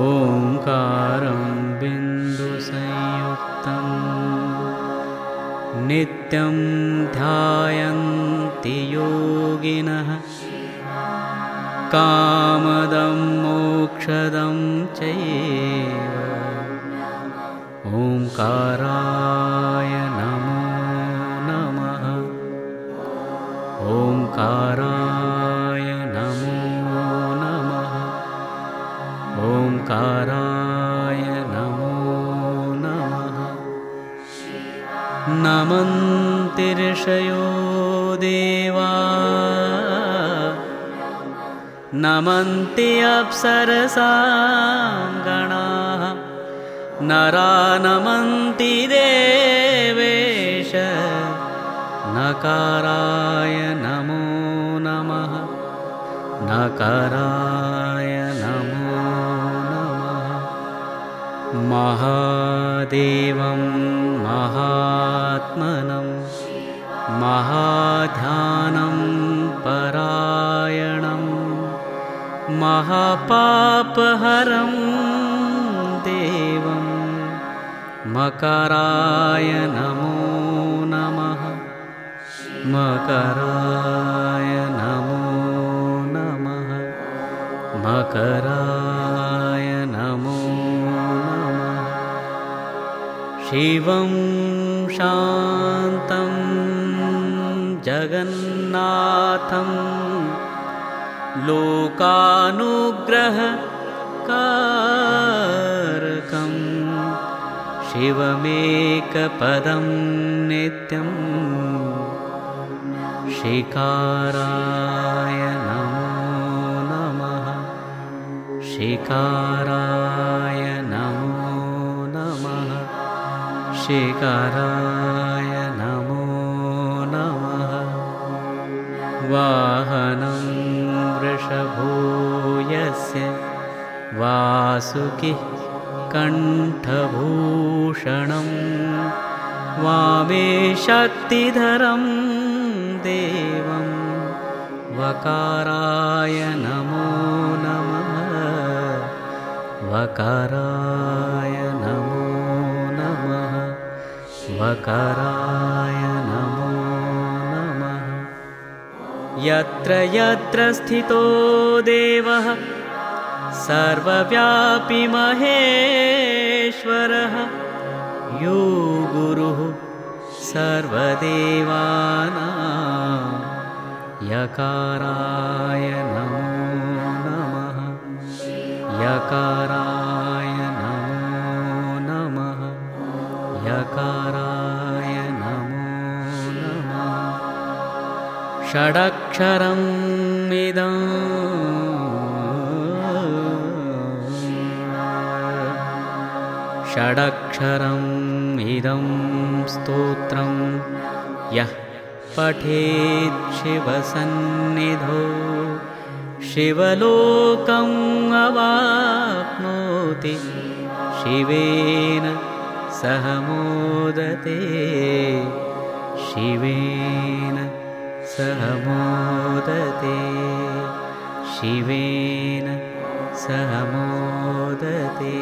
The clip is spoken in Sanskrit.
ओङ्कारं बिन्दुसंयुक्तं नित्यं ध्यायन्ति योगिनः कामदं मोक्षदं चैव। ओङ्काराय ओङ्काराय नमो नमः। ओङ्काराय नमो नमः। नमन्तिर्षयो देवा। नमन्ति अप्सरसाङ्गणाः। नरा नमन्ति देवेश। नकाराय नकाराय नमो नमः। महादेवं महात्मनं महाध्यानं परायणं महापापहरं देवं मकराय नमो नमः। मकराय मकराय नमो शिवं शान्तं जगन्नाथं लोकानुग्रहकारकं शिवमेकपदं नित्यम् शिकाराय नमो शिकाराय नमो। नमः शिकाराय नमो। नमः वाहनं वृषभो यस्य वासुकिः कण्ठभूषणं वामे शक्तिधरं देवं। वकाराय नमः वकाराय नमो नमः। वकाराय नमो नमः। यत्र यत्र स्थितो देवः सर्वव्यापि महेश्वरः। यो गुरुः सर्वदेवानां यकाराय नमो नमः। यकाराय षडक्षरम् इदम् षडक्षरम् इदं स्तोत्रं यः पठेत् शिवसन्निधौ। शिवलोकम् अवाप्नोति। शिवेन सह मोदते शिवेन सह मोदते शिवेन सह मोदते